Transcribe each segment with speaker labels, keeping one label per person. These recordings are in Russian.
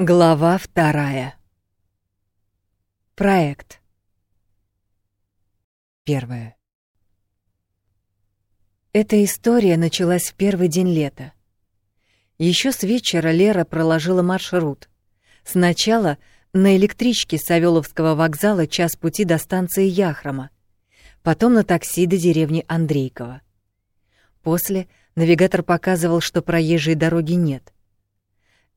Speaker 1: Глава вторая. Проект. Первая. Эта история началась в первый день лета. Еще с вечера Лера проложила маршрут. Сначала на электричке с Савёловского вокзала час пути до станции Яхрома, потом на такси до деревни Андрейково. После навигатор показывал, что проезжей дороги нет —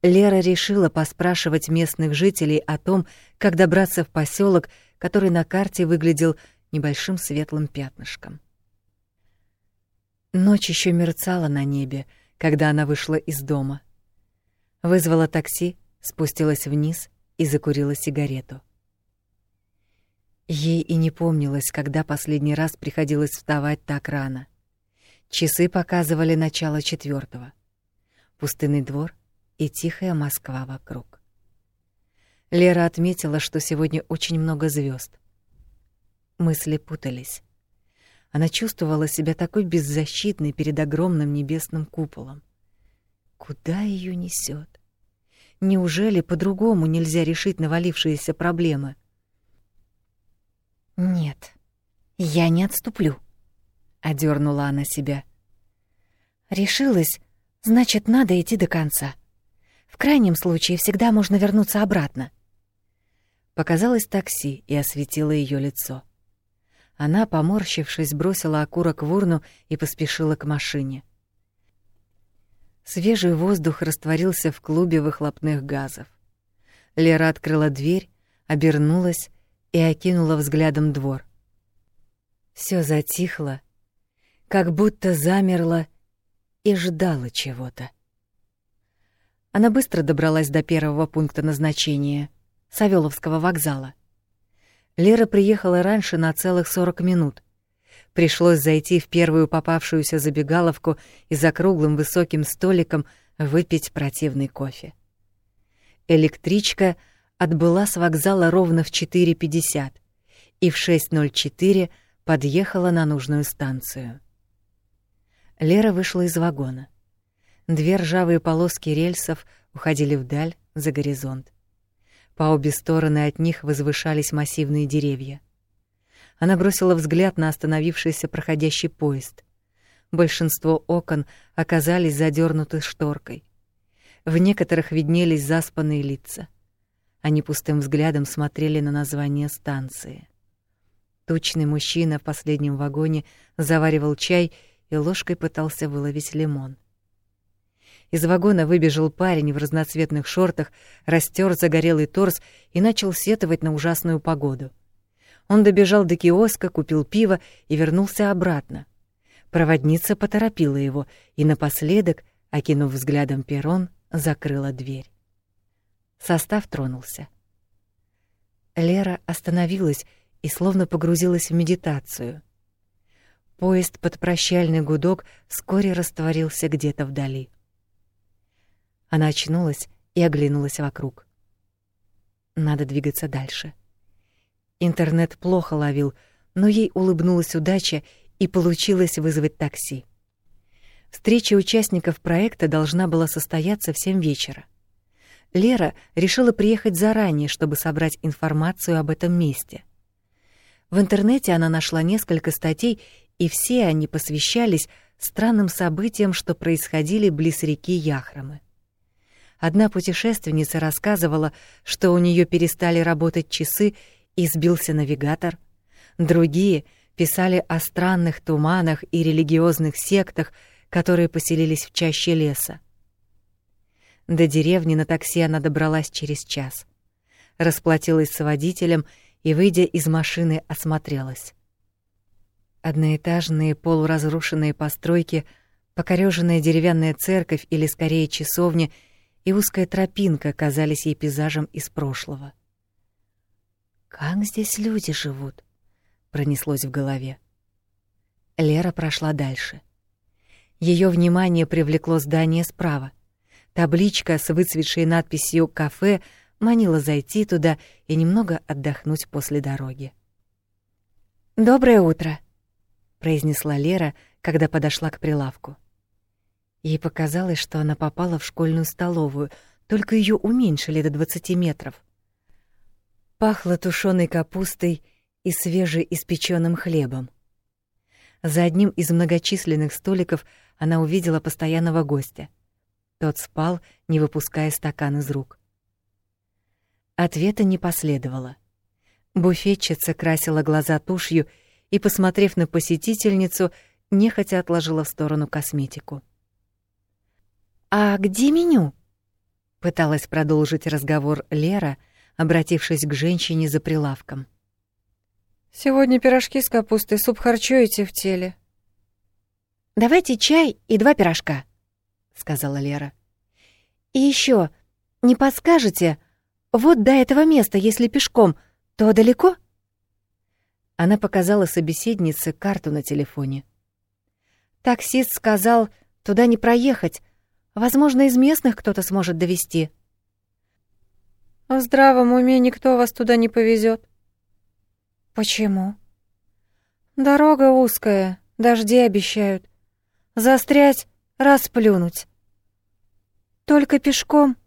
Speaker 1: Лера решила поспрашивать местных жителей о том, как добраться в поселок, который на карте выглядел небольшим светлым пятнышком. Ночь еще мерцала на небе, когда она вышла из дома. Вызвала такси, спустилась вниз и закурила сигарету. Ей и не помнилось, когда последний раз приходилось вставать так рано. Часы показывали начало четвертого. Пустынный двор, и тихая Москва вокруг. Лера отметила, что сегодня очень много звезд. Мысли путались. Она чувствовала себя такой беззащитной перед огромным небесным куполом. Куда ее несет? Неужели по-другому нельзя решить навалившиеся проблемы? Нет, я не отступлю, одернула она себя. Решилась, значит, надо идти до конца. В крайнем случае всегда можно вернуться обратно. Показалось такси и осветило ее лицо. Она, поморщившись, бросила окурок в урну и поспешила к машине. Свежий воздух растворился в клубе выхлопных газов. Лера открыла дверь, обернулась и окинула взглядом двор. Всё затихло, как будто замерло и ждало чего-то. Она быстро добралась до первого пункта назначения — Савёловского вокзала. Лера приехала раньше на целых 40 минут. Пришлось зайти в первую попавшуюся забегаловку и за круглым высоким столиком выпить противный кофе. Электричка отбыла с вокзала ровно в 4.50 и в 6.04 подъехала на нужную станцию. Лера вышла из вагона. Две ржавые полоски рельсов уходили вдаль, за горизонт. По обе стороны от них возвышались массивные деревья. Она бросила взгляд на остановившийся проходящий поезд. Большинство окон оказались задернуты шторкой. В некоторых виднелись заспанные лица. Они пустым взглядом смотрели на название станции. Тучный мужчина в последнем вагоне заваривал чай и ложкой пытался выловить лимон. Из вагона выбежал парень в разноцветных шортах, растер загорелый торс и начал сетовать на ужасную погоду. Он добежал до киоска, купил пиво и вернулся обратно. Проводница поторопила его и напоследок, окинув взглядом перрон, закрыла дверь. Состав тронулся. Лера остановилась и словно погрузилась в медитацию. Поезд под прощальный гудок вскоре растворился где-то вдали. Она очнулась и оглянулась вокруг. Надо двигаться дальше. Интернет плохо ловил, но ей улыбнулась удача и получилось вызвать такси. Встреча участников проекта должна была состояться в 7 вечера. Лера решила приехать заранее, чтобы собрать информацию об этом месте. В интернете она нашла несколько статей, и все они посвящались странным событиям, что происходили близ реки Яхромы. Одна путешественница рассказывала, что у нее перестали работать часы и сбился навигатор. Другие писали о странных туманах и религиозных сектах, которые поселились в чаще леса. До деревни на такси она добралась через час. Расплатилась с водителем и, выйдя из машины, осмотрелась. Одноэтажные полуразрушенные постройки, покорёженная деревянная церковь или скорее часовня — и узкая тропинка казались ей пейзажем из прошлого. «Как здесь люди живут?» — пронеслось в голове. Лера прошла дальше. Ее внимание привлекло здание справа. Табличка с выцветшей надписью «Кафе» манила зайти туда и немного отдохнуть после дороги. «Доброе утро», — произнесла Лера, когда подошла к прилавку. Ей показалось, что она попала в школьную столовую, только ее уменьшили до 20 метров. Пахло тушеной капустой и свежеиспеченным хлебом. За одним из многочисленных столиков она увидела постоянного гостя. Тот спал, не выпуская стакан из рук. Ответа не последовало. Буфетчица красила глаза тушью и, посмотрев на посетительницу, нехотя отложила в сторону косметику. «А где меню?» — пыталась продолжить разговор Лера, обратившись к женщине за прилавком.
Speaker 2: «Сегодня пирожки с капустой, суп харчо и в теле».
Speaker 1: «Давайте чай и два пирожка», — сказала Лера. «И еще, не подскажете, вот до этого места, если пешком, то далеко?» Она показала собеседнице карту на телефоне. Таксист сказал, туда не проехать. Возможно, из местных кто-то сможет довести.
Speaker 2: В здравом уме никто вас туда не повезет. Почему? Дорога узкая, дожди обещают. Застрять, расплюнуть. Только пешком.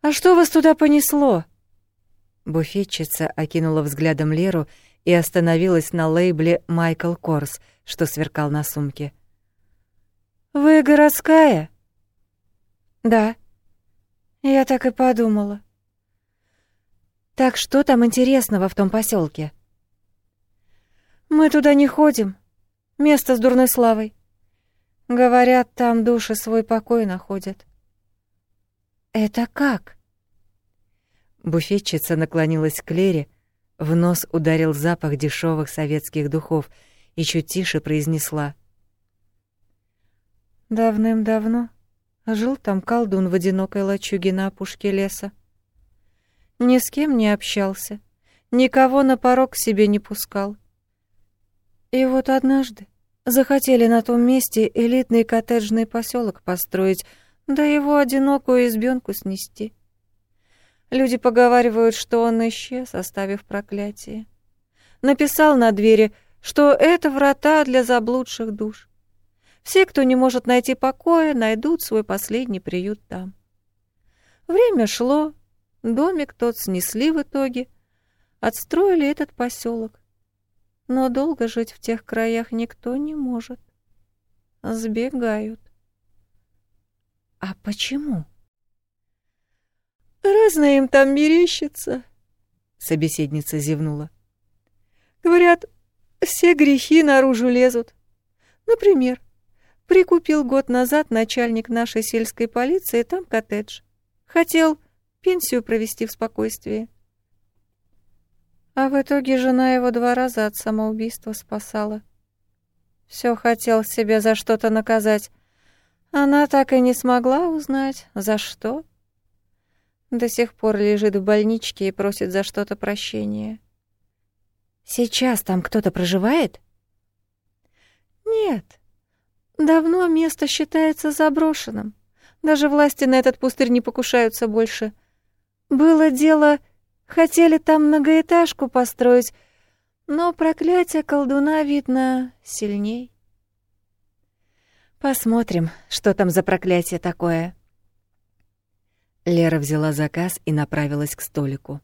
Speaker 2: А что вас туда понесло?
Speaker 1: Буфетчица окинула взглядом Леру и остановилась на лейбле «Майкл Корс», что сверкал на сумке.
Speaker 2: «Вы городская?» «Да». Я так и подумала.
Speaker 1: «Так что там интересного в том поселке?
Speaker 2: «Мы туда не ходим. Место с дурной славой. Говорят, там души свой покой находят».
Speaker 1: «Это как?» Буфетчица наклонилась к Лере, в нос ударил запах дешевых советских духов и чуть тише произнесла.
Speaker 2: «Давным-давно жил там колдун в одинокой лачуге на опушке леса. Ни с кем не общался, никого на порог себе не пускал. И вот однажды захотели на том месте элитный коттеджный поселок построить, да его одинокую избенку снести. Люди поговаривают, что он исчез, оставив проклятие. Написал на двери, что это врата для заблудших душ. Все, кто не может найти покоя, найдут свой последний приют там. Время шло, домик тот снесли в итоге, отстроили этот поселок. Но долго жить в тех краях никто не может. Сбегают.
Speaker 1: А почему?
Speaker 2: Разное им там мерещится, собеседница зевнула. Говорят, все грехи наружу лезут. Например, прикупил год назад начальник нашей сельской полиции там коттедж. Хотел пенсию провести в спокойствии. А в итоге жена его два раза от самоубийства спасала. Все хотел себя за что-то наказать. Она так и не смогла узнать, за что. До сих пор лежит в больничке и просит за что-то прощения.
Speaker 1: Сейчас там кто-то проживает?
Speaker 2: Нет. Давно место считается заброшенным. Даже власти на этот пустырь не покушаются больше. Было дело, хотели там многоэтажку построить, но проклятие колдуна, видно, сильней.
Speaker 1: Посмотрим, что там за проклятие такое. Лера взяла заказ и направилась к столику.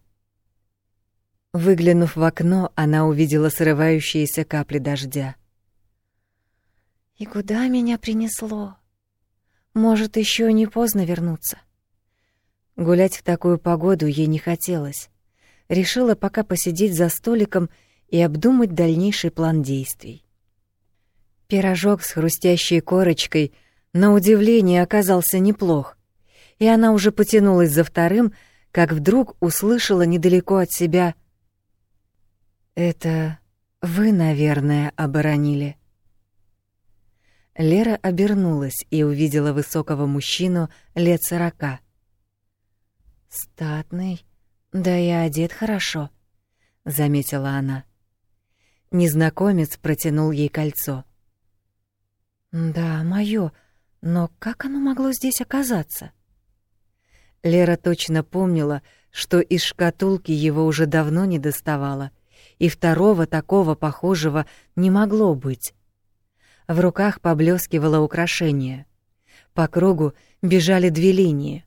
Speaker 1: Выглянув в окно, она увидела срывающиеся капли дождя.
Speaker 2: «И куда меня принесло? Может, еще не поздно вернуться?»
Speaker 1: Гулять в такую погоду ей не хотелось. Решила пока посидеть за столиком и обдумать дальнейший план действий. Пирожок с хрустящей корочкой, на удивление, оказался неплох и она уже потянулась за вторым, как вдруг услышала недалеко от себя «Это вы, наверное, оборонили». Лера обернулась и увидела высокого мужчину лет сорока. «Статный, да и одет хорошо», — заметила она. Незнакомец протянул ей кольцо. «Да, моё, но как оно могло здесь оказаться?» Лера точно помнила, что из шкатулки его уже давно не доставала, и второго такого похожего не могло быть. В руках поблескивало украшение. По кругу бежали две линии.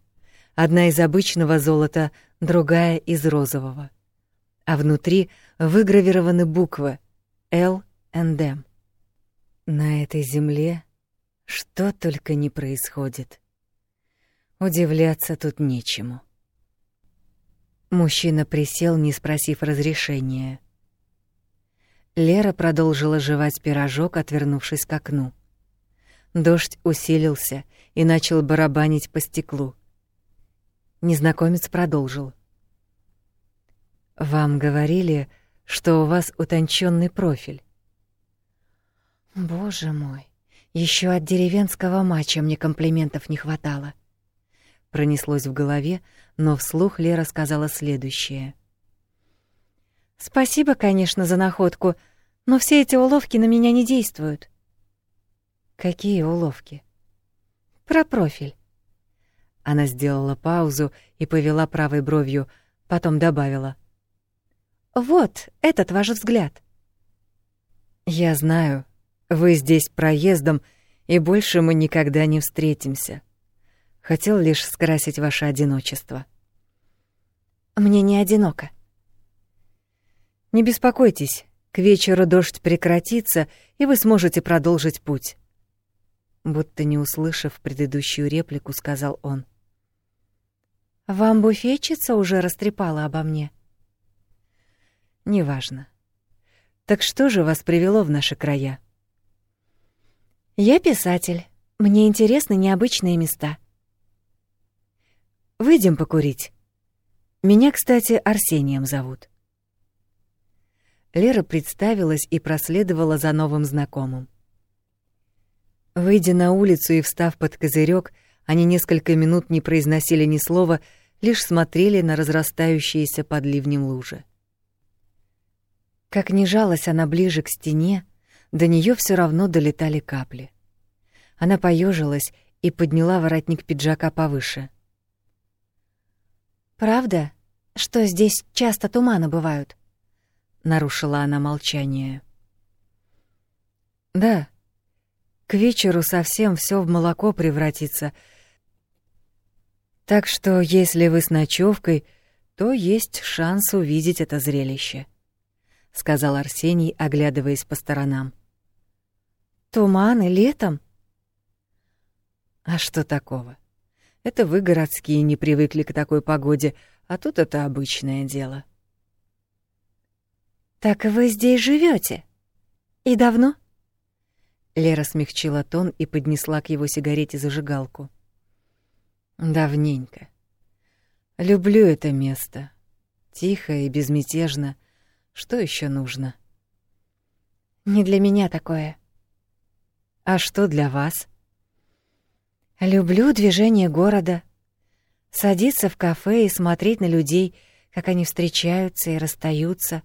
Speaker 1: Одна из обычного золота, другая из розового. А внутри выгравированы буквы L and M. На этой земле что только не происходит. Удивляться тут нечему. Мужчина присел, не спросив разрешения. Лера продолжила жевать пирожок, отвернувшись к окну. Дождь усилился и начал барабанить по стеклу. Незнакомец продолжил. «Вам говорили, что у вас утонченный профиль». «Боже мой, еще от деревенского мача мне комплиментов не хватало». Пронеслось в голове, но вслух Лера сказала следующее. «Спасибо, конечно, за находку, но все эти уловки на меня не действуют». «Какие уловки?» «Про профиль». Она сделала паузу и повела правой бровью, потом добавила. «Вот этот ваш взгляд». «Я знаю, вы здесь проездом, и больше мы никогда не встретимся. Хотел лишь скрасить ваше одиночество». «Мне не одиноко». «Не беспокойтесь, к вечеру дождь прекратится, и вы сможете продолжить путь». Будто не услышав предыдущую реплику, сказал он. «Вам буфетчица уже растрепала обо мне?» «Неважно. Так что же вас привело в наши края?» «Я писатель. Мне интересны необычные места». «Выйдем покурить. Меня, кстати, Арсением зовут». Лера представилась и проследовала за новым знакомым. Выйдя на улицу и встав под козырек, они несколько минут не произносили ни слова, лишь смотрели на разрастающиеся под ливнем лужи. Как ни жалась она ближе к стене, до нее все равно долетали капли. Она поежилась и подняла воротник пиджака повыше. «Правда, что здесь часто туманы бывают?» — нарушила она молчание. «Да», к вечеру совсем все в молоко превратится. Так что, если вы с ночевкой, то есть шанс увидеть это зрелище, сказал Арсений, оглядываясь по сторонам. Туманы летом? А что такого? Это вы городские не привыкли к такой погоде, а тут это обычное дело. Так вы здесь живете? И давно? Лера смягчила тон и поднесла к его сигарете зажигалку. Давненько. Люблю это место. Тихо и безмятежно. Что еще нужно? Не для меня такое. А что для вас? Люблю движение города. Садиться в кафе и смотреть на людей, как они встречаются и расстаются.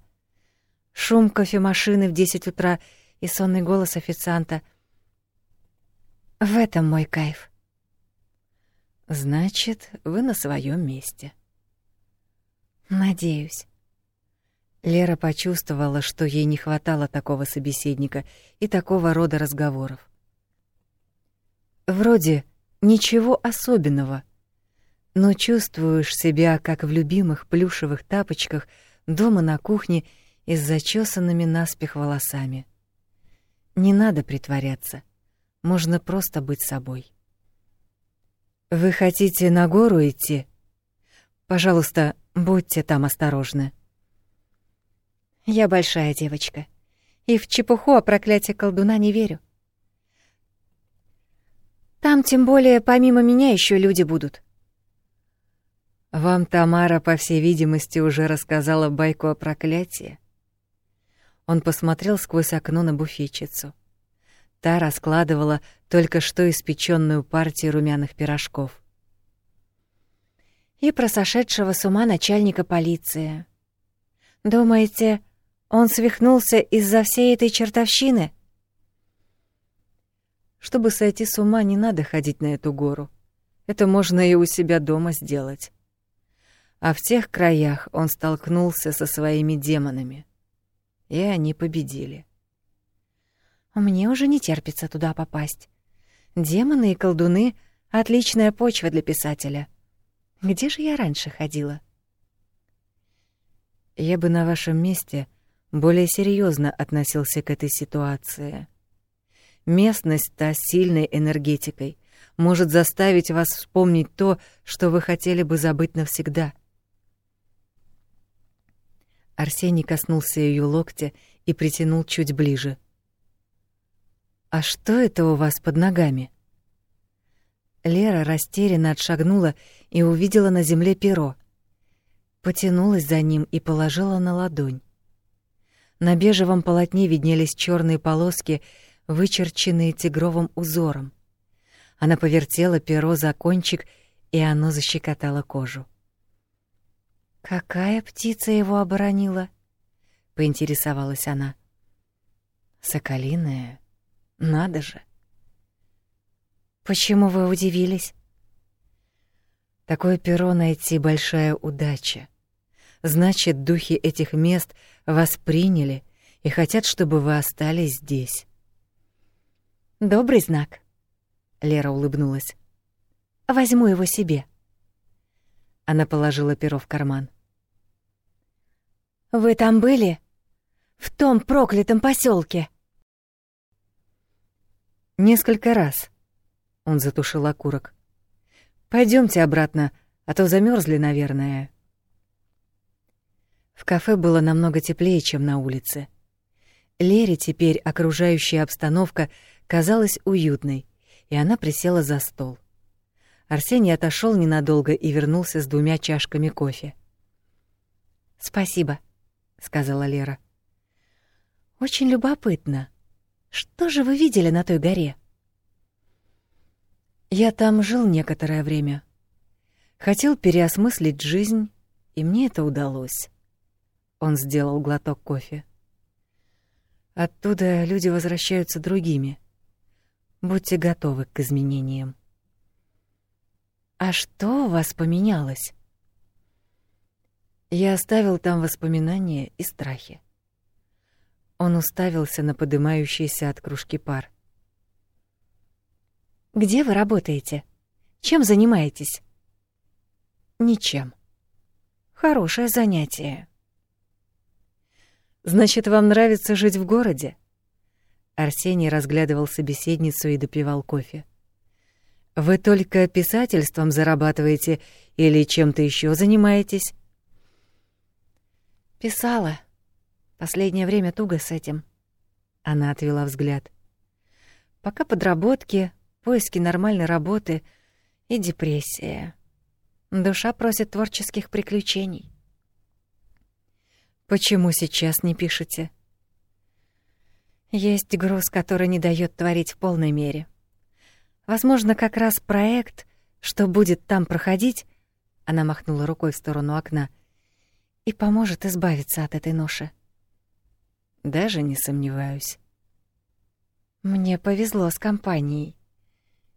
Speaker 1: Шум кофемашины в десять утра — и сонный голос официанта. В этом мой кайф. Значит, вы на своем месте. Надеюсь. Лера почувствовала, что ей не хватало такого собеседника и такого рода разговоров. Вроде ничего особенного, но чувствуешь себя как в любимых плюшевых тапочках дома на кухне и с зачесанными наспех волосами. Не надо притворяться. Можно просто быть собой. Вы хотите на гору идти? Пожалуйста, будьте там осторожны. Я большая девочка, и в чепуху о проклятии колдуна не верю. Там тем более помимо меня еще люди будут. Вам Тамара, по всей видимости, уже рассказала байку о проклятии. Он посмотрел сквозь окно на буфетчицу. Та раскладывала только что испеченную партию румяных пирожков. И про сошедшего с ума начальника полиции. Думаете, он свихнулся из-за всей этой чертовщины? Чтобы сойти с ума, не надо ходить на эту гору. Это можно и у себя дома сделать. А в тех краях он столкнулся со своими демонами и они победили. Мне уже не терпится туда попасть. Демоны и колдуны — отличная почва для писателя. Где же я раньше ходила?
Speaker 2: Я бы на вашем месте более серьезно относился к этой ситуации. Местность та сильной энергетикой может заставить вас вспомнить то, что вы хотели бы забыть навсегда. Арсений коснулся ее локтя и притянул чуть ближе. А что это у вас под ногами? Лера растерянно отшагнула и увидела на земле перо. Потянулась за ним и положила на ладонь. На бежевом полотне виднелись черные полоски, вычерченные тигровым узором. Она повертела перо за кончик, и оно защекотало кожу.
Speaker 1: «Какая птица его оборонила?» — поинтересовалась она.
Speaker 2: «Соколиная. Надо же!»
Speaker 1: Почему вы удивились?
Speaker 2: Такое перо найти большая удача. Значит, духи этих мест вас приняли и хотят, чтобы вы остались здесь.
Speaker 1: Добрый знак. Лера улыбнулась. Возьму его себе.
Speaker 2: Она положила перо в карман.
Speaker 1: Вы там были? В том проклятом поселке?
Speaker 2: Несколько раз. Он затушил окурок. Пойдемте обратно, а то замерзли, наверное. В кафе было намного теплее, чем на улице. Лере теперь окружающая обстановка казалась уютной, и она присела за стол. Арсений отошел ненадолго и вернулся с двумя чашками кофе.
Speaker 1: «Спасибо», — сказала Лера. «Очень любопытно. Что же вы видели на той горе?»
Speaker 2: Я там жил некоторое время. Хотел переосмыслить жизнь, и мне это удалось. Он сделал глоток кофе. Оттуда люди возвращаются другими. Будьте готовы к изменениям.
Speaker 1: А что у вас поменялось?
Speaker 2: Я оставил там воспоминания и страхи. Он уставился на поднимающийся от кружки пар.
Speaker 1: Где вы работаете? Чем занимаетесь?
Speaker 2: Ничем.
Speaker 1: Хорошее занятие.
Speaker 2: Значит, вам нравится жить в городе? Арсений разглядывал собеседницу и допивал кофе. Вы только писательством зарабатываете или чем-то еще занимаетесь?
Speaker 1: Писала. Последнее время туго с этим.
Speaker 2: Она отвела взгляд.
Speaker 1: Пока подработки, поиски нормальной работы и депрессия. Душа просит творческих приключений.
Speaker 2: Почему сейчас не пишете?
Speaker 1: Есть груз, который не дает творить в полной мере. Возможно, как раз проект, что будет там проходить, она махнула рукой в сторону окна, и поможет избавиться от этой ноши.
Speaker 2: Даже не сомневаюсь.
Speaker 1: Мне повезло с компанией.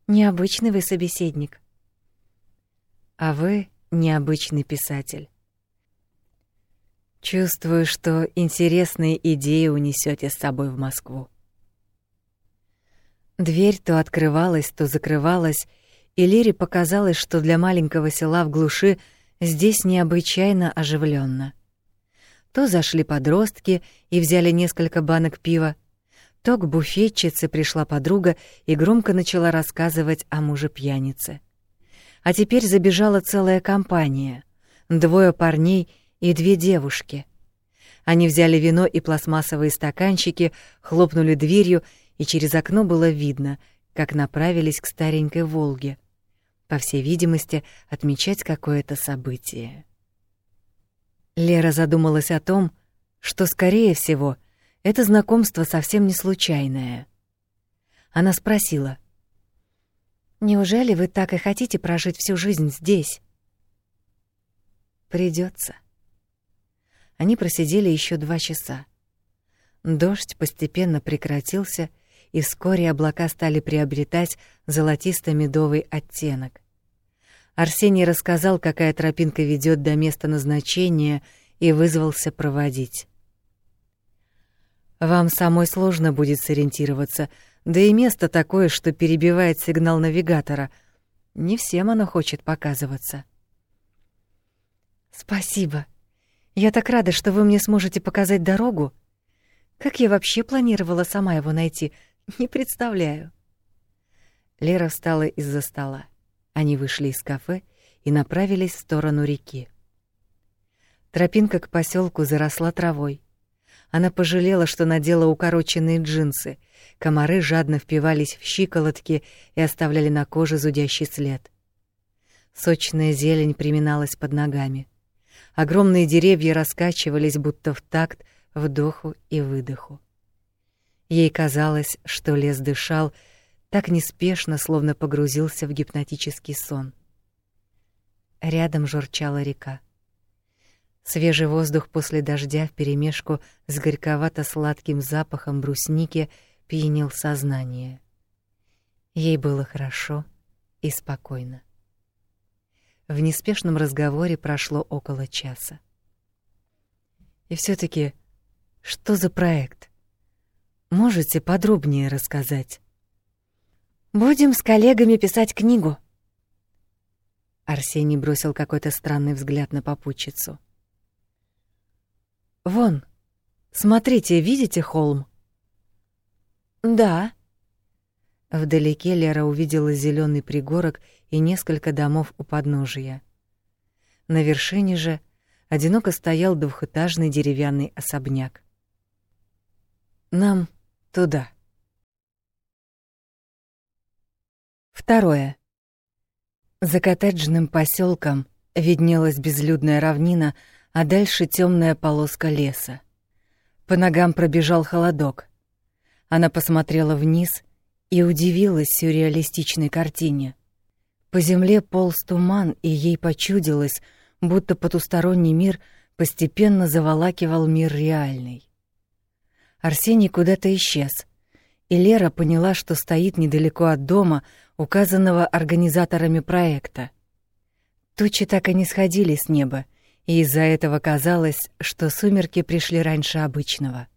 Speaker 1: Необычный вы собеседник.
Speaker 2: А вы необычный писатель. Чувствую, что интересные идеи унесете с собой в Москву. Дверь то открывалась, то закрывалась, и Лере показалось, что для маленького села в глуши здесь необычайно оживленно. То зашли подростки и взяли несколько банок пива, то к буфетчице пришла подруга и громко начала рассказывать о муже-пьянице. А теперь забежала целая компания. Двое парней и две девушки. Они взяли вино и пластмассовые стаканчики, хлопнули дверью, и через окно было видно, как направились к старенькой «Волге». По всей видимости, отмечать какое-то событие. Лера задумалась о том, что, скорее всего, это знакомство совсем не случайное. Она спросила.
Speaker 1: «Неужели вы так и хотите прожить всю жизнь здесь?»
Speaker 2: Придется. Они просидели еще два часа. Дождь постепенно прекратился, и вскоре облака стали приобретать золотисто-медовый оттенок. Арсений рассказал, какая тропинка ведет до места назначения, и вызвался проводить. Вам самой сложно будет сориентироваться, да и место такое, что перебивает сигнал навигатора. Не всем оно хочет показываться.
Speaker 1: Спасибо. Я так рада, что вы мне сможете показать дорогу. Как я вообще планировала сама его найти, не представляю. Лера встала из-за стола. Они вышли из кафе и направились в сторону реки. Тропинка к поселку заросла травой. Она пожалела, что надела укороченные джинсы. Комары жадно впивались в щиколотки и оставляли на коже зудящий след. Сочная зелень приминалась под ногами. Огромные деревья раскачивались, будто в такт вдоху и выдоху. Ей казалось, что лес дышал так неспешно, словно погрузился в гипнотический сон. Рядом журчала река. Свежий воздух после дождя вперемешку с горьковато-сладким запахом брусники пьянил сознание. Ей было хорошо и спокойно. В неспешном разговоре прошло около часа. И все таки что за проект? Можете подробнее рассказать? Будем с коллегами писать книгу. Арсений бросил какой-то странный взгляд на попутчицу. Вон, смотрите, видите холм? Да. Вдалеке Лера увидела зеленый пригорок и несколько домов у подножия. На вершине же одиноко стоял двухэтажный деревянный особняк. Нам туда. Второе. За коттеджным поселком виднелась безлюдная равнина, а дальше темная полоска леса. По ногам пробежал холодок. Она посмотрела вниз и удивилась сюрреалистичной картине. По земле полз туман, и ей почудилось, будто потусторонний мир постепенно заволакивал мир реальный. Арсений куда-то исчез, и Лера поняла, что стоит недалеко от дома, указанного организаторами проекта. Тучи так и не сходили с неба, и из-за этого казалось, что сумерки пришли раньше обычного.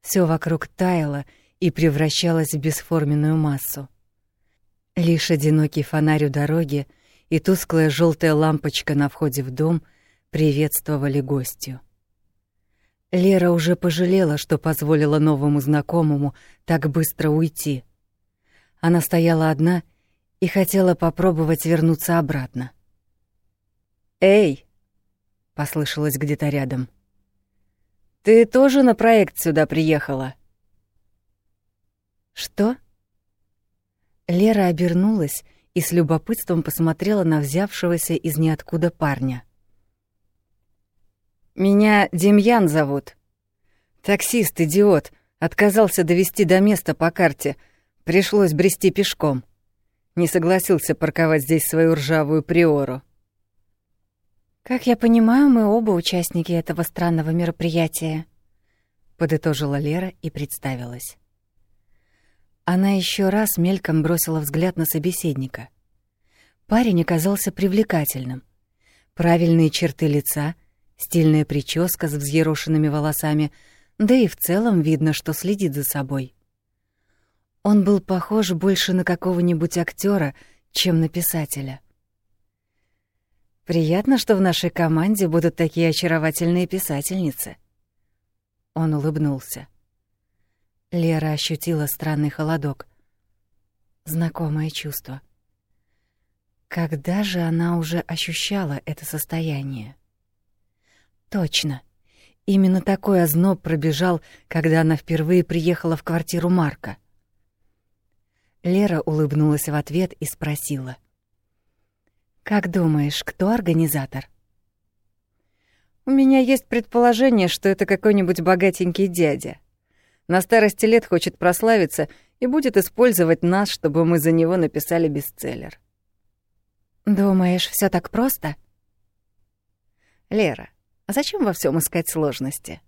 Speaker 1: Всё вокруг таяло и превращалось в бесформенную массу. Лишь одинокий фонарь у дороги и тусклая жёлтая лампочка на входе в дом приветствовали гостью. Лера уже пожалела, что позволила новому знакомому так быстро уйти. Она стояла одна и хотела попробовать вернуться обратно. «Эй!» послышалось где-то рядом. Ты тоже на проект сюда приехала? Что? Лера обернулась и с любопытством посмотрела на взявшегося из ниоткуда парня. Меня Демьян зовут. Таксист, идиот, отказался довести до места по карте. Пришлось брести пешком. Не согласился парковать здесь свою ржавую приору. «Как я понимаю, мы оба участники этого странного мероприятия», — подытожила Лера и представилась. Она еще раз мельком бросила взгляд на собеседника. Парень оказался привлекательным. Правильные черты лица, стильная прическа с взъерошенными волосами, да и в целом видно, что следит за собой. Он был похож больше на какого-нибудь актера, чем на писателя — Приятно, что в нашей команде будут такие очаровательные писательницы. Он улыбнулся. Лера ощутила странный холодок. Знакомое чувство. Когда же она уже ощущала это состояние? Точно. Именно такой озноб пробежал, когда она впервые приехала в квартиру Марка. Лера улыбнулась в ответ и спросила — как думаешь, кто организатор? У меня есть предположение, что это какой-нибудь богатенький дядя. На старости лет хочет прославиться и будет использовать нас, чтобы мы за него написали бестселлер. Думаешь, все так просто? Лера, а зачем во всем искать сложности?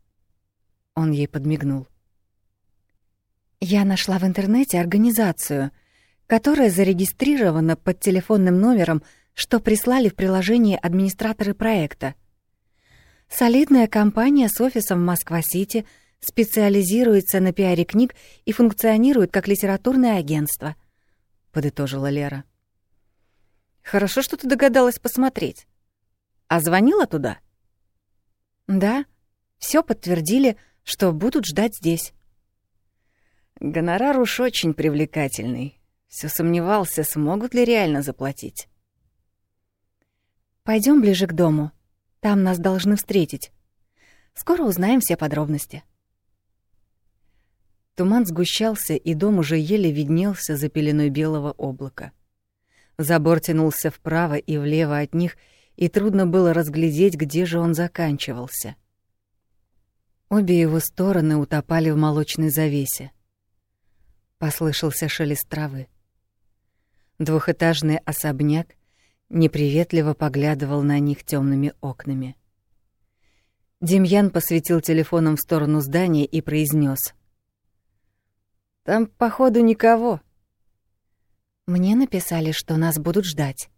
Speaker 1: Он ей подмигнул. Я нашла в интернете организацию, которая зарегистрирована под телефонным номером что прислали в приложении администраторы проекта. Солидная компания с офисом в Москва-Сити специализируется на пиаре книг и функционирует как литературное агентство, подытожила Лера. Хорошо, что ты догадалась посмотреть. А звонила туда?
Speaker 2: Да, все подтвердили, что будут ждать здесь.
Speaker 1: Гонорар уж очень привлекательный. Все сомневался, смогут ли реально заплатить.
Speaker 2: Пойдем ближе к дому. Там нас должны встретить. Скоро узнаем все подробности.
Speaker 1: Туман сгущался, и дом уже еле виднелся за пеленой белого облака. Забор тянулся вправо и влево от них, и трудно было разглядеть, где же он заканчивался. Обе его стороны утопали в молочной завесе. Послышался шелест травы. Двухэтажный особняк неприветливо поглядывал на них темными окнами. Демьян посветил телефоном в сторону здания и произнес: «Там, походу, никого».
Speaker 2: «Мне написали, что нас будут ждать».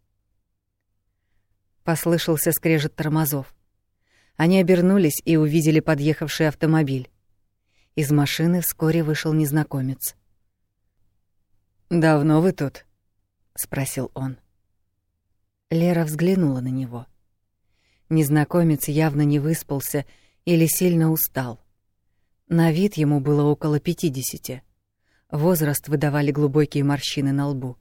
Speaker 1: Послышался скрежет тормозов. Они обернулись и увидели подъехавший автомобиль. Из машины вскоре вышел незнакомец. «Давно вы тут?» — спросил он. Лера взглянула на него. Незнакомец явно не выспался или сильно устал. На вид ему было около пятидесяти. Возраст выдавали глубокие морщины на лбу.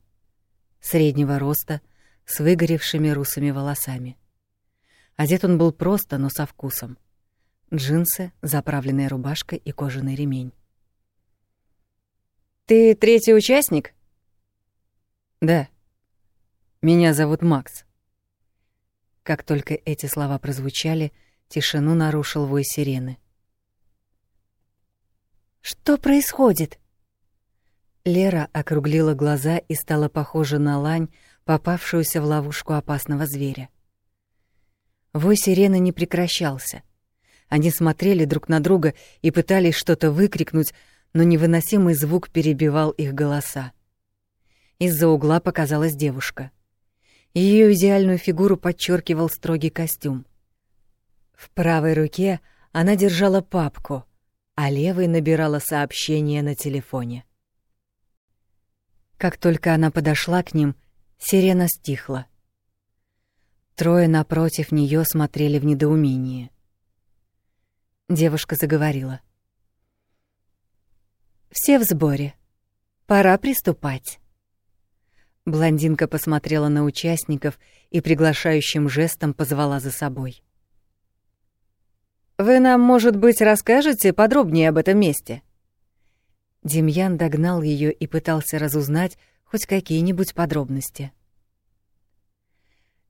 Speaker 1: Среднего роста, с выгоревшими русыми волосами. Одет он был просто, но со вкусом. Джинсы, заправленная рубашка и кожаный ремень. «Ты третий участник?» Да. Меня зовут Макс. Как только эти слова прозвучали, тишину нарушил вой сирены.
Speaker 2: Что происходит?
Speaker 1: Лера округлила глаза и стала похожа на лань, попавшуюся в ловушку опасного зверя. Вой сирены не прекращался. Они смотрели друг на друга и пытались что-то выкрикнуть, но невыносимый звук перебивал их голоса. Из-за угла показалась девушка. Ее идеальную фигуру подчеркивал строгий костюм. В правой руке она держала папку, а левой набирала сообщение на телефоне. Как только она подошла к ним, сирена стихла. Трое напротив нее смотрели в недоумении. Девушка заговорила. «Все в сборе. Пора приступать». Блондинка посмотрела на участников и приглашающим жестом позвала за собой. «Вы нам, может быть, расскажете подробнее об этом месте?» Демьян догнал ее и пытался разузнать хоть какие-нибудь подробности.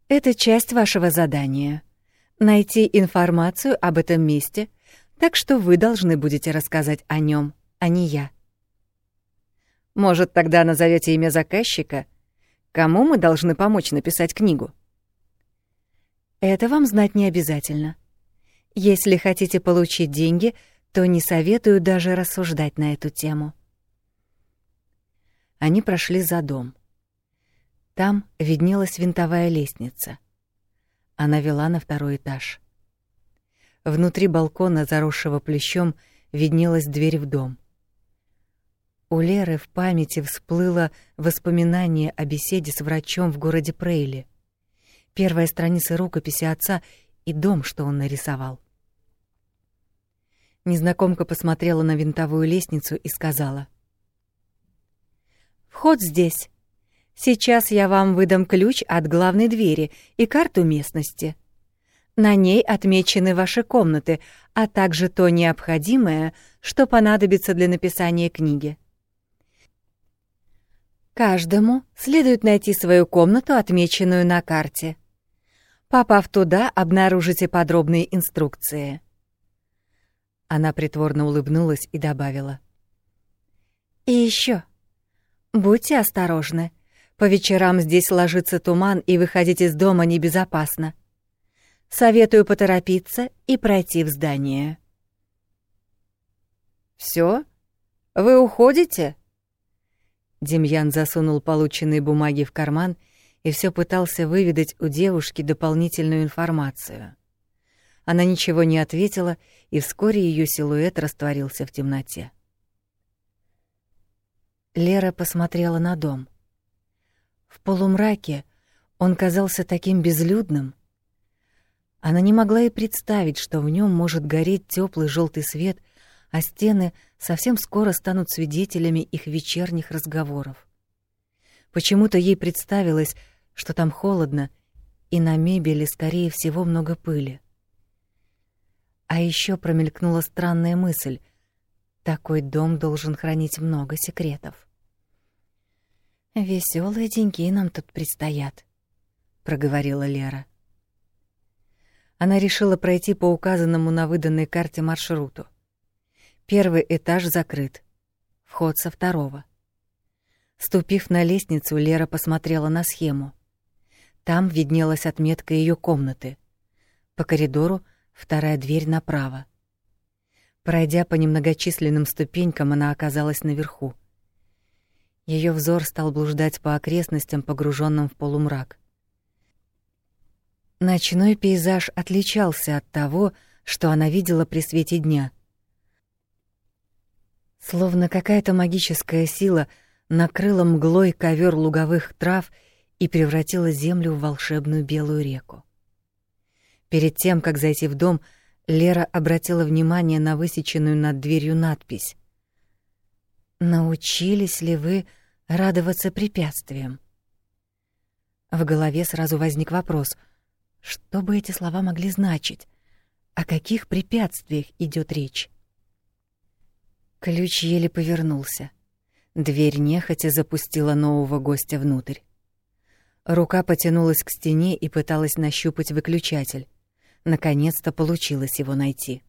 Speaker 1: «Это часть вашего задания — найти информацию об этом месте, так что вы должны будете рассказать о нем, а не я». «Может, тогда назовете имя заказчика Кому мы должны помочь написать книгу? Это вам знать не обязательно. Если хотите получить деньги, то не советую даже рассуждать на эту тему. Они прошли за дом. Там виднелась винтовая лестница. Она вела на второй этаж. Внутри балкона, заросшего плющом, виднелась дверь в дом. У Леры в памяти всплыло воспоминание о беседе с врачом в городе Прейли. Первая страница рукописи отца и дом, что он нарисовал. Незнакомка посмотрела на винтовую лестницу и сказала. «Вход здесь. Сейчас я вам выдам ключ от главной двери и карту местности. На ней отмечены ваши комнаты, а также то необходимое, что понадобится для написания книги. Каждому следует найти свою комнату, отмеченную на карте. Попав туда, обнаружите подробные инструкции. Она притворно улыбнулась и добавила. И еще, Будьте осторожны. По вечерам здесь ложится туман, и выходить из дома небезопасно. Советую поторопиться и пройти в здание. Все? Вы уходите? Демьян засунул полученные бумаги в карман и все пытался выведать у девушки дополнительную информацию. Она ничего не ответила, и вскоре ее силуэт растворился в темноте. Лера посмотрела на дом. В полумраке он казался таким безлюдным. Она не могла и представить, что в нем может гореть теплый желтый свет, а стены совсем скоро станут свидетелями их вечерних разговоров. Почему-то ей представилось, что там холодно, и на мебели, скорее всего, много пыли. А еще промелькнула странная мысль. Такой дом должен хранить много секретов. Веселые деньги нам тут предстоят, проговорила Лера. Она решила пройти по указанному на выданной карте маршруту. Первый этаж закрыт. Вход со второго. Ступив на лестницу, Лера посмотрела на схему. Там виднелась отметка ее комнаты. По коридору вторая дверь направо. Пройдя по немногочисленным ступенькам, она оказалась наверху. Ее взор стал блуждать по окрестностям, погруженным в полумрак. Ночной пейзаж отличался от того, что она видела при свете дня. Словно какая-то магическая сила накрыла мглой ковер луговых трав и превратила землю в волшебную белую реку. Перед тем, как зайти в дом, Лера обратила внимание на высеченную над дверью надпись. «Научились ли вы радоваться препятствиям?» В голове сразу возник вопрос, что бы эти слова могли значить? О каких препятствиях идет речь? Ключ еле повернулся. Дверь нехотя запустила нового гостя внутрь. Рука потянулась к стене и пыталась нащупать выключатель. Наконец-то получилось его найти.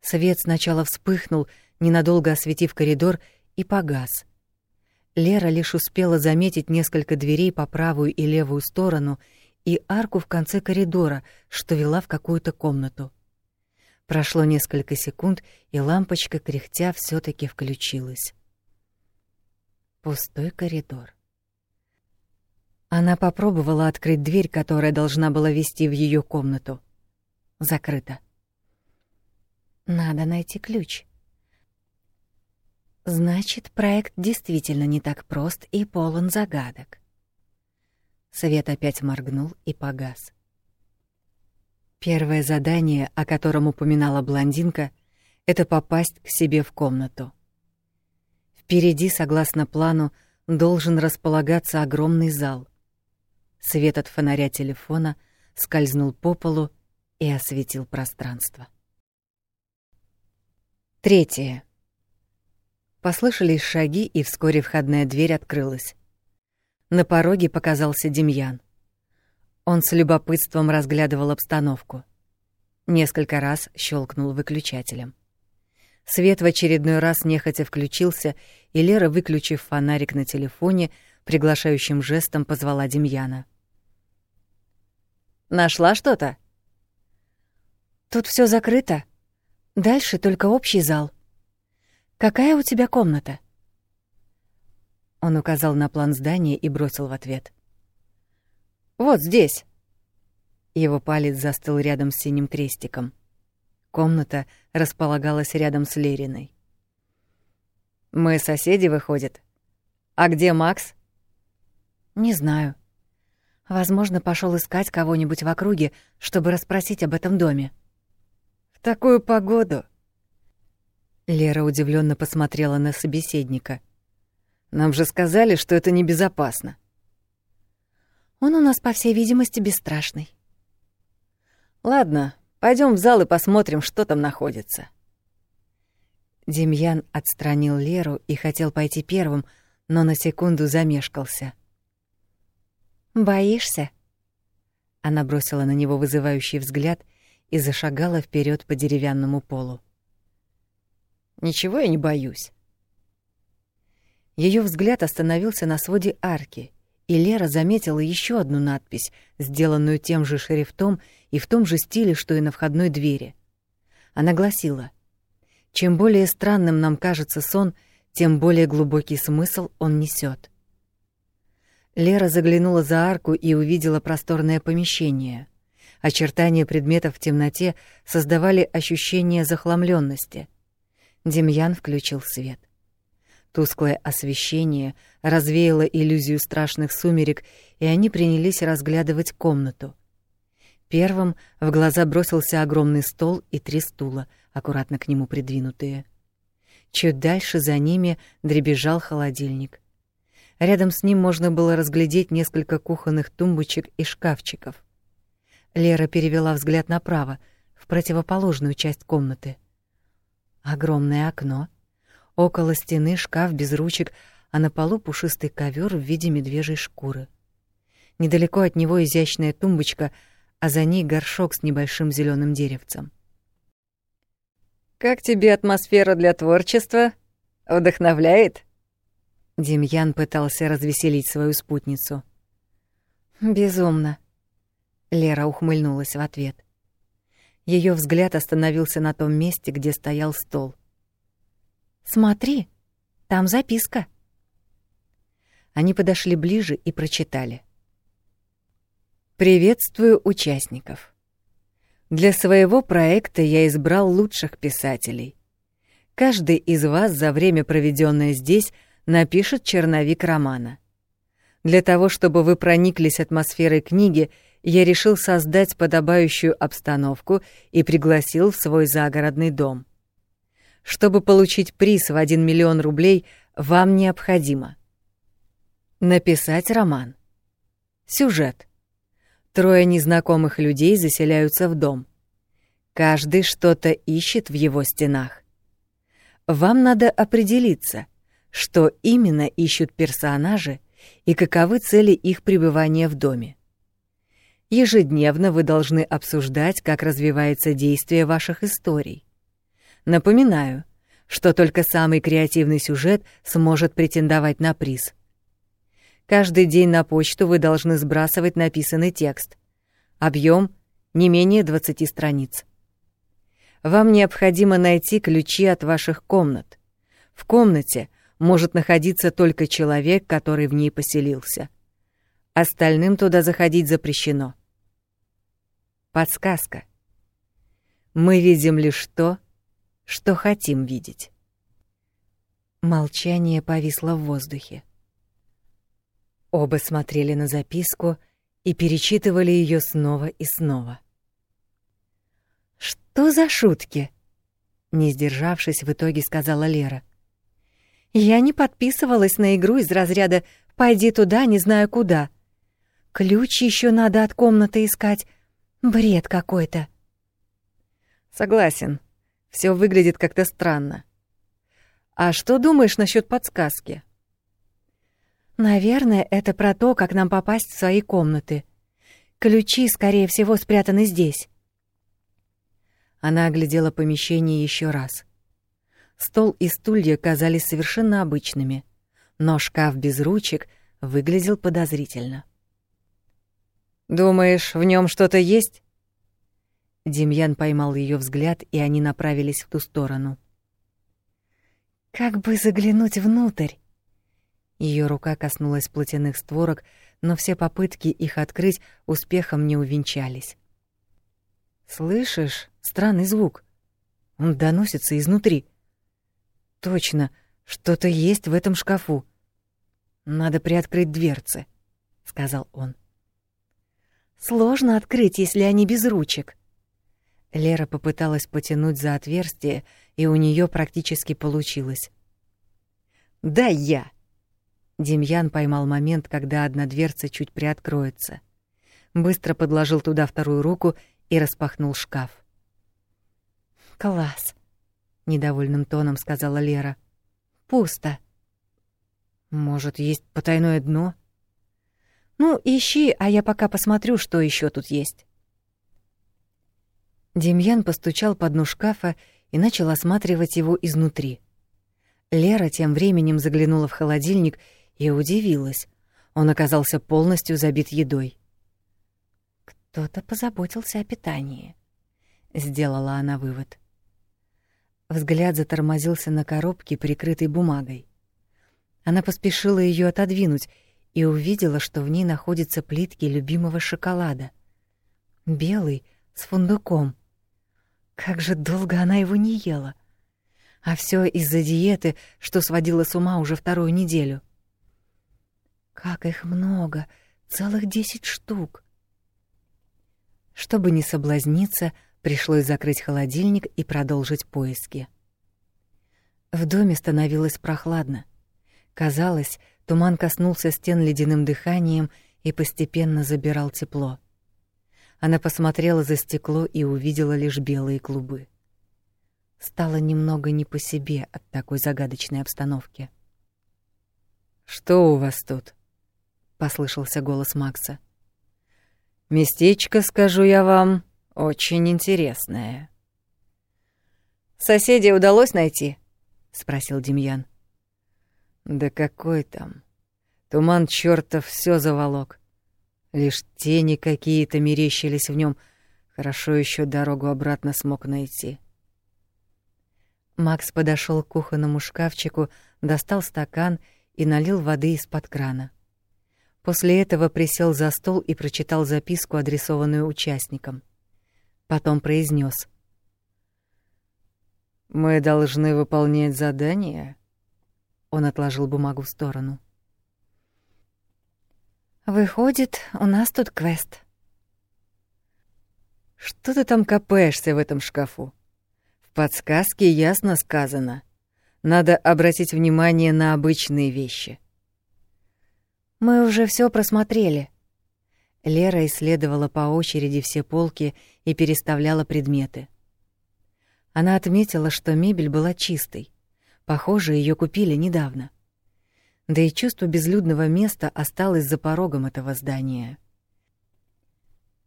Speaker 1: Свет сначала вспыхнул, ненадолго осветив коридор, и погас. Лера лишь успела заметить несколько дверей по правую и левую сторону и арку в конце коридора, что вела в какую-то комнату. Прошло несколько секунд, и лампочка, кряхтя, все таки включилась. Пустой коридор. Она попробовала открыть дверь, которая должна была вести в ее комнату. Закрыто. Надо найти ключ. Значит, проект действительно не так прост и полон загадок. Свет опять моргнул и погас. Первое задание, о котором упоминала блондинка, это попасть к себе в комнату. Впереди, согласно плану, должен располагаться огромный зал. Свет от фонаря телефона скользнул по полу и осветил пространство. Третье. Послышались шаги, и вскоре входная дверь открылась. На пороге показался Демьян. Он с любопытством разглядывал обстановку. Несколько раз щелкнул выключателем. Свет в очередной раз нехотя включился, и Лера, выключив фонарик на телефоне, приглашающим жестом позвала Демьяна. «Нашла что-то?» «Тут все закрыто. Дальше только общий зал. Какая у тебя комната?» Он указал на план здания и бросил в ответ. «Вот здесь». Его палец застыл рядом с синим крестиком. Комната располагалась рядом с Лериной. «Мы соседи, выходит? А где Макс?» «Не знаю. Возможно, пошел искать кого-нибудь в округе, чтобы расспросить об этом доме».
Speaker 2: «В такую погоду?»
Speaker 1: Лера удивленно посмотрела на собеседника. «Нам же сказали, что это небезопасно».
Speaker 2: «Он у нас, по всей видимости, бесстрашный».
Speaker 1: «Ладно, Пойдем в зал и посмотрим, что там находится. Демьян отстранил Леру и хотел пойти первым, но на секунду замешкался.
Speaker 2: Боишься?
Speaker 1: Она бросила на него вызывающий взгляд и зашагала вперед по деревянному полу. Ничего я не боюсь. Ее взгляд остановился на своде арки, и Лера заметила еще одну надпись, сделанную тем же шрифтом и в том же стиле, что и на входной двери. Она гласила: "Чем более странным нам кажется сон, тем более глубокий смысл он несет. Лера заглянула за арку и увидела просторное помещение. Очертания предметов в темноте создавали ощущение захламленности. Демьян включил свет. Тусклое освещение развеяло иллюзию страшных сумерек, и они принялись разглядывать комнату. Первым в глаза бросился огромный стол и три стула, аккуратно к нему придвинутые. Чуть дальше за ними дребезжал холодильник. Рядом с ним можно было разглядеть несколько кухонных тумбочек и шкафчиков. Лера перевела взгляд направо, в противоположную часть комнаты. Огромное окно. Около стены шкаф без ручек, а на полу пушистый ковер в виде медвежьей шкуры. Недалеко от него изящная тумбочка, а за ней горшок с небольшим зеленым деревцем.
Speaker 2: «Как тебе атмосфера для творчества? Вдохновляет?»
Speaker 1: Демьян пытался развеселить свою спутницу.
Speaker 2: «Безумно», — Лера ухмыльнулась в ответ. Ее взгляд остановился на том месте, где стоял стол. «Смотри, там записка».
Speaker 1: Они подошли ближе и прочитали. «Приветствую участников. Для своего проекта я избрал лучших писателей. Каждый из вас за время, проведенное здесь, напишет черновик романа. Для того, чтобы вы прониклись атмосферой книги, я решил создать подобающую обстановку и пригласил в свой загородный дом. Чтобы получить приз в 1 миллион рублей, вам необходимо написать роман. Сюжет. Трое незнакомых людей заселяются в дом. Каждый что-то ищет в его стенах. Вам надо определиться — что именно ищут персонажи и каковы цели их пребывания в доме. Ежедневно вы должны обсуждать, как развивается действие ваших историй. Напоминаю, что только самый креативный сюжет сможет претендовать на приз. Каждый день на почту вы должны сбрасывать написанный текст. Объем не менее 20 страниц. Вам необходимо найти ключи от ваших комнат. В комнате может находиться только человек, который в ней поселился. Остальным туда заходить запрещено. Подсказка. Мы видим лишь то, что хотим видеть. Молчание повисло в воздухе. Оба смотрели на записку и перечитывали ее снова и снова. «Что за шутки?» Не сдержавшись, в итоге сказала Лера. Я не подписывалась на игру из разряда «пойди туда, не знаю куда». Ключ еще надо от комнаты искать. Бред какой-то.
Speaker 2: Согласен. Все выглядит как-то странно. А что думаешь насчет подсказки?
Speaker 1: Наверное, это про то, как нам попасть в свои комнаты. Ключи, скорее всего, спрятаны здесь. Она оглядела помещение еще раз. Стол и стулья казались совершенно обычными, но шкаф без ручек выглядел подозрительно.
Speaker 2: «Думаешь, в нем что-то есть?»
Speaker 1: Демьян поймал ее взгляд, и они направились в ту сторону. «Как бы заглянуть внутрь?» Ее рука коснулась платяных створок, но все попытки их открыть успехом не увенчались. «Слышишь? Странный звук. Он доносится изнутри», Точно, что-то есть в этом шкафу. Надо приоткрыть дверцы, сказал он. Сложно открыть, если они без ручек. Лера попыталась потянуть за отверстие, и у нее практически получилось. «Да я!» Демьян поймал момент, когда одна дверца чуть приоткроется. Быстро подложил туда вторую руку и распахнул шкаф. «Класс!» недовольным тоном сказала Лера. Пусто. Может, есть потайное дно? Ну, ищи, а я пока посмотрю, что еще тут есть. Демьян постучал по дну шкафа и начал осматривать его изнутри. Лера тем временем заглянула в холодильник и удивилась. Он оказался полностью забит едой. Кто-то позаботился о питании, сделала она вывод. Взгляд затормозился на коробке, прикрытой бумагой. Она поспешила ее отодвинуть и увидела, что в ней находятся плитки любимого шоколада. Белый, с фундуком. Как же долго она его не ела. А все из-за диеты, что сводила с ума уже вторую неделю. Как их много, целых десять штук. Чтобы не соблазниться, пришлось закрыть холодильник и продолжить поиски. В доме становилось прохладно. Казалось, туман коснулся стен ледяным дыханием и постепенно забирал тепло. Она посмотрела за стекло и увидела лишь белые клубы. Стало немного не по себе от такой загадочной обстановки.
Speaker 3: «Что у вас тут?»
Speaker 1: — послышался голос Макса.
Speaker 3: «Местечко, скажу я вам, очень интересное».
Speaker 2: «Соседей удалось найти?» — спросил Демьян.
Speaker 3: «Да какой там? Туман чёртов всё заволок. Лишь тени какие-то мерещились в нём. Хорошо ещё дорогу обратно смог найти».
Speaker 1: Макс подошёл к кухонному шкафчику, достал стакан и налил воды из-под крана. После этого присел за стол и прочитал записку, адресованную участникам. Потом произнес:
Speaker 3: «Мы должны выполнять задание?»
Speaker 1: Он отложил бумагу в сторону.
Speaker 2: «Выходит, у нас тут квест».
Speaker 3: «Что ты там копаешься в этом шкафу? В подсказке ясно сказано. Надо обратить внимание на обычные вещи».
Speaker 2: Мы уже все просмотрели.
Speaker 1: Лера исследовала по очереди все полки и переставляла предметы. Она отметила, что мебель была чистой. Похоже, ее купили недавно. Да и чувство безлюдного места осталось за порогом этого здания.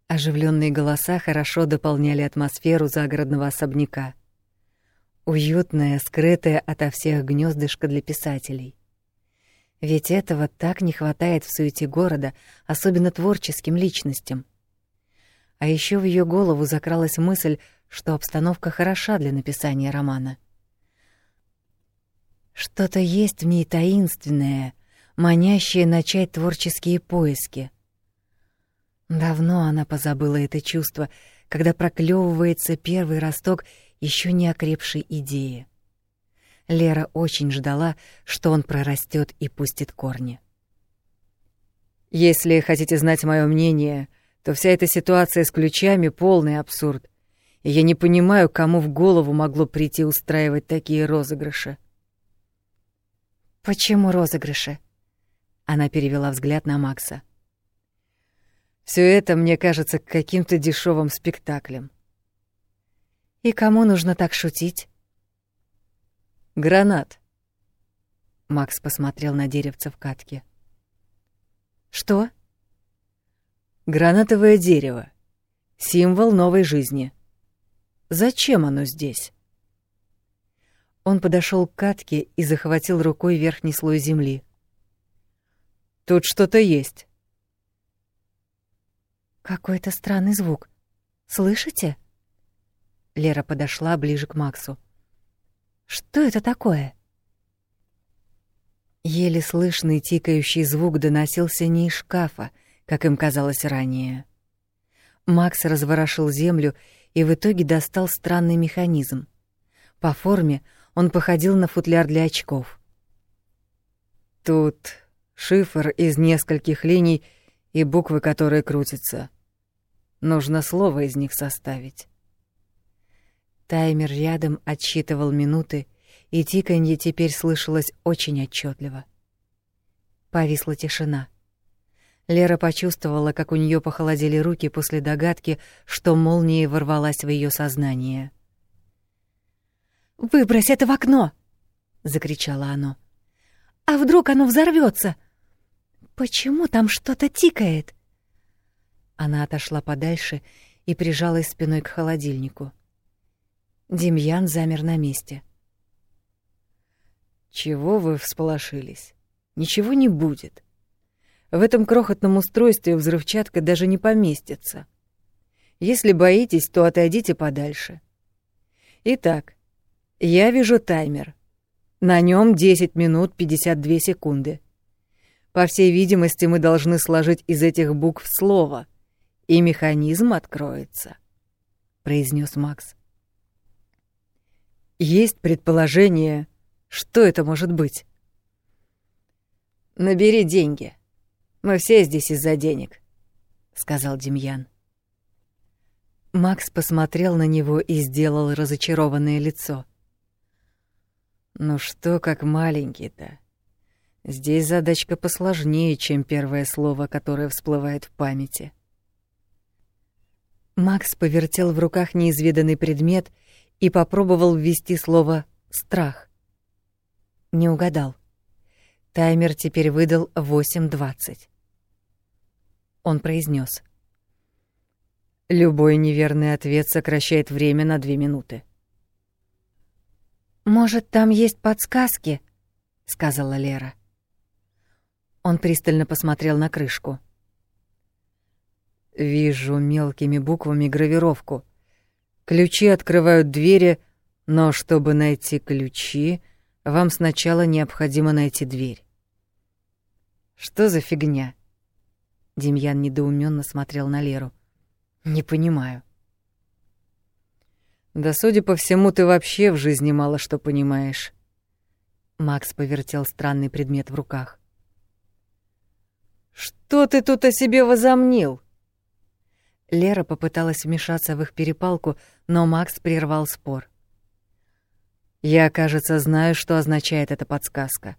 Speaker 1: Оживленные голоса хорошо дополняли атмосферу загородного особняка. Уютное, скрытое ото всех гнездышко для писателей. Ведь этого так не хватает в суете города, особенно творческим личностям. А еще в ее голову закралась мысль, что обстановка хороша для написания романа. Что-то есть в ней таинственное, манящее начать творческие поиски. Давно она позабыла это чувство, когда проклевывается первый росток еще не окрепшей идеи. Лера очень ждала, что он прорастет и пустит корни.
Speaker 3: Если хотите знать мое мнение, то вся эта ситуация с ключами — полный абсурд. И я не понимаю, кому в голову могло прийти устраивать такие розыгрыши.
Speaker 2: «Почему розыгрыши?»
Speaker 1: Она перевела взгляд на Макса.
Speaker 3: Все это мне кажется каким-то дешевым спектаклем.
Speaker 2: И кому нужно так шутить?
Speaker 3: Гранат.
Speaker 1: Макс посмотрел на деревце в катке.
Speaker 2: Что?
Speaker 3: Гранатовое дерево. Символ новой жизни. Зачем оно здесь?
Speaker 1: Он подошел к катке и захватил рукой верхний слой земли.
Speaker 3: Тут что-то есть.
Speaker 2: Какой-то странный звук. Слышите?
Speaker 1: Лера подошла ближе к Максу.
Speaker 2: Что это такое?
Speaker 1: Еле слышный тикающий звук доносился не из шкафа, как им казалось ранее. Макс разворошил землю и в итоге достал странный механизм. По форме он походил на футляр для очков.
Speaker 3: Тут шифр из нескольких линий и буквы, которые крутятся. Нужно слово из них составить.
Speaker 1: Таймер рядом отсчитывал минуты, и тиканье теперь слышалось очень отчетливо. Повисла тишина. Лера почувствовала, как у нее похолодели руки после догадки, что молния ворвалась в ее сознание.
Speaker 2: «Выбрось это в окно!» — закричало оно. «А вдруг оно взорвется? Почему там что-то тикает?»
Speaker 1: Она отошла подальше и прижалась спиной к холодильнику. Демьян замер на месте.
Speaker 3: «Чего вы всполошились? Ничего не будет. В этом крохотном устройстве взрывчатка даже не поместится. Если боитесь, то отойдите подальше. Итак, я вижу таймер. На нем 10 минут 52 секунды. По всей видимости, мы должны сложить из этих букв слово, и механизм откроется», — произнес Макс. Есть предположение, что это может быть. Набери деньги. Мы все здесь из-за денег, сказал Демьян.
Speaker 1: Макс посмотрел на него и сделал разочарованное лицо. «Ну что, как маленький-то? Здесь задачка посложнее, чем первое слово, которое всплывает в памяти». Макс повертел в руках неизведанный предмет и попробовал ввести слово «страх». Не угадал. Таймер теперь выдал 8.20. Он произнес: Любой неверный ответ сокращает время на две минуты.
Speaker 2: «Может, там есть подсказки?» — сказала Лера.
Speaker 1: Он пристально посмотрел на крышку. «Вижу мелкими буквами гравировку. Ключи открывают двери, но чтобы найти ключи, вам сначала необходимо найти дверь». «Что за фигня?» Демьян недоуменно смотрел на Леру. «Не понимаю». Да, судя по всему, ты вообще в жизни мало что понимаешь. Макс повертел странный предмет в руках. Что ты тут о себе возомнил? Лера попыталась вмешаться в их перепалку, но Макс прервал спор. Я, кажется, знаю, что означает эта подсказка.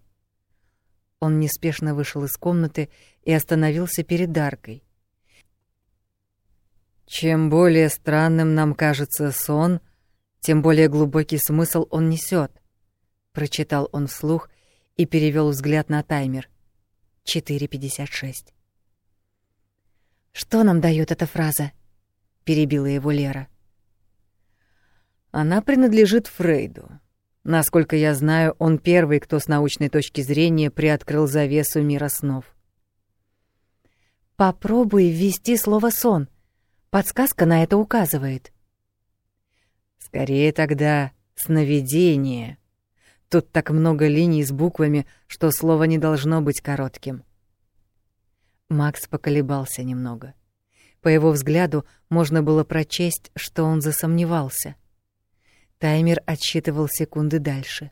Speaker 1: Он неспешно вышел из комнаты и остановился перед аркой. Чем более странным нам кажется сон, тем более глубокий смысл он несет. Прочитал он вслух и перевел взгляд на таймер. 4.56.
Speaker 2: «Что нам дает эта фраза?» — перебила его Лера.
Speaker 1: «Она принадлежит Фрейду. Насколько я знаю, он первый, кто с научной точки зрения приоткрыл завесу мира снов».
Speaker 2: «Попробуй ввести слово «сон», Подсказка на это указывает.
Speaker 1: Скорее тогда сновидение. Тут так много линий с буквами, что слово не должно быть коротким. Макс поколебался немного. По его взгляду можно было прочесть, что он засомневался. Таймер отсчитывал секунды дальше.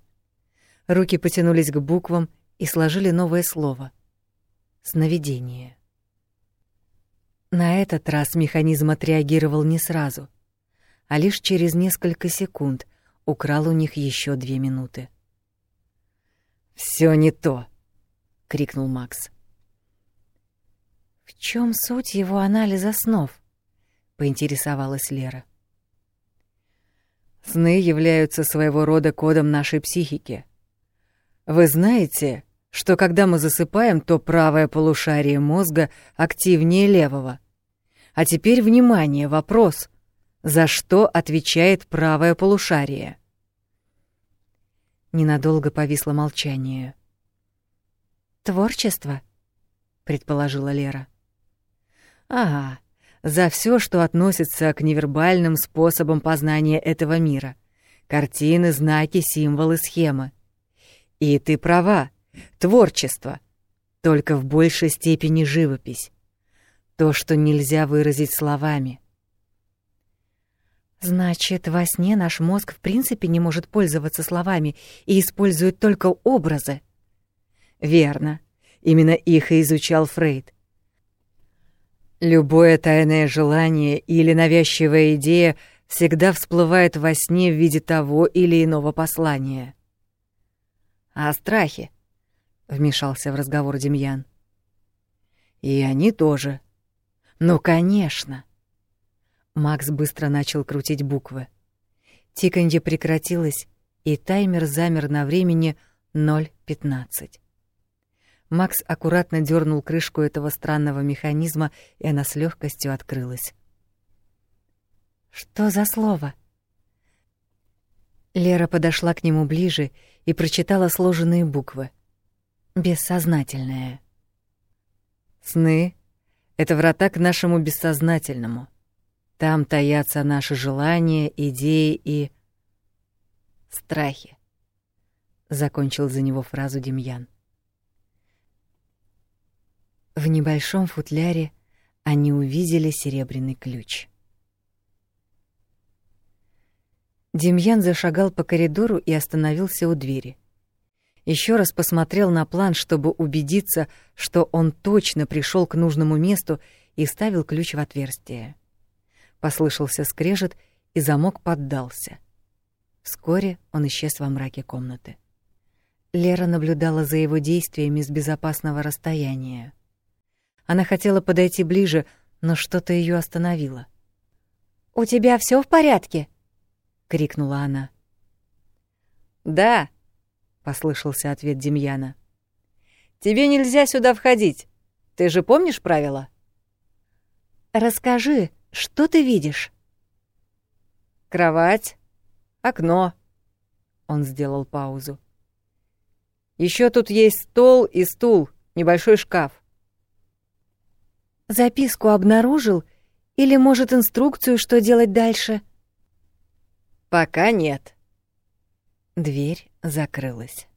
Speaker 1: Руки потянулись к буквам и сложили новое слово. Сновидение. На этот раз механизм отреагировал не сразу, а лишь через несколько секунд украл у них еще две минуты. Все не то, крикнул Макс.
Speaker 2: В чем суть его анализа снов? поинтересовалась Лера.
Speaker 1: Сны являются своего рода кодом нашей психики. Вы знаете, что когда мы засыпаем, то правое полушарие мозга активнее левого. А теперь внимание, вопрос. За что отвечает правое полушарие? Ненадолго повисло молчание.
Speaker 2: Творчество, предположила Лера.
Speaker 1: Ага, за все, что относится к невербальным способам познания этого мира. Картины, знаки, символы, схемы. И ты права, Творчество. Только в большей степени живопись. То, что нельзя выразить словами.
Speaker 2: Значит, во сне наш мозг в принципе не может пользоваться словами и использует только образы.
Speaker 1: Верно. Именно их и изучал Фрейд. Любое тайное желание или навязчивая идея всегда всплывает во сне в виде того или иного послания. А страхи? вмешался в разговор Демьян. И они тоже. Ну, конечно. Макс быстро начал крутить буквы. Тиканье прекратилось, и таймер замер на времени 0:15. Макс аккуратно дернул крышку этого странного механизма, и она с легкостью открылась.
Speaker 2: Что за слово?
Speaker 1: Лера подошла к нему ближе и прочитала сложенные буквы бессознательное. Сны — это врата к нашему бессознательному. Там таятся наши желания, идеи и... страхи. Закончил за него фразу Демьян. В небольшом футляре они увидели серебряный ключ. Демьян зашагал по коридору и остановился у двери еще раз посмотрел на план, чтобы убедиться, что он точно пришел к нужному месту и вставил ключ в отверстие. Послышался скрежет, и замок поддался. Вскоре он исчез во мраке комнаты. Лера наблюдала за его действиями с безопасного расстояния. Она хотела подойти ближе, но что-то ее остановило.
Speaker 2: «У тебя все в порядке?»
Speaker 1: — крикнула она. «Да», — послышался ответ Демьяна. «Тебе нельзя сюда входить. Ты же помнишь правила?»
Speaker 2: «Расскажи, что ты видишь?»
Speaker 1: «Кровать, окно». Он сделал паузу. Еще тут есть стол и стул, небольшой шкаф.
Speaker 2: Записку обнаружил или, может, инструкцию, что делать дальше?
Speaker 1: Пока нет.
Speaker 2: Дверь закрылась.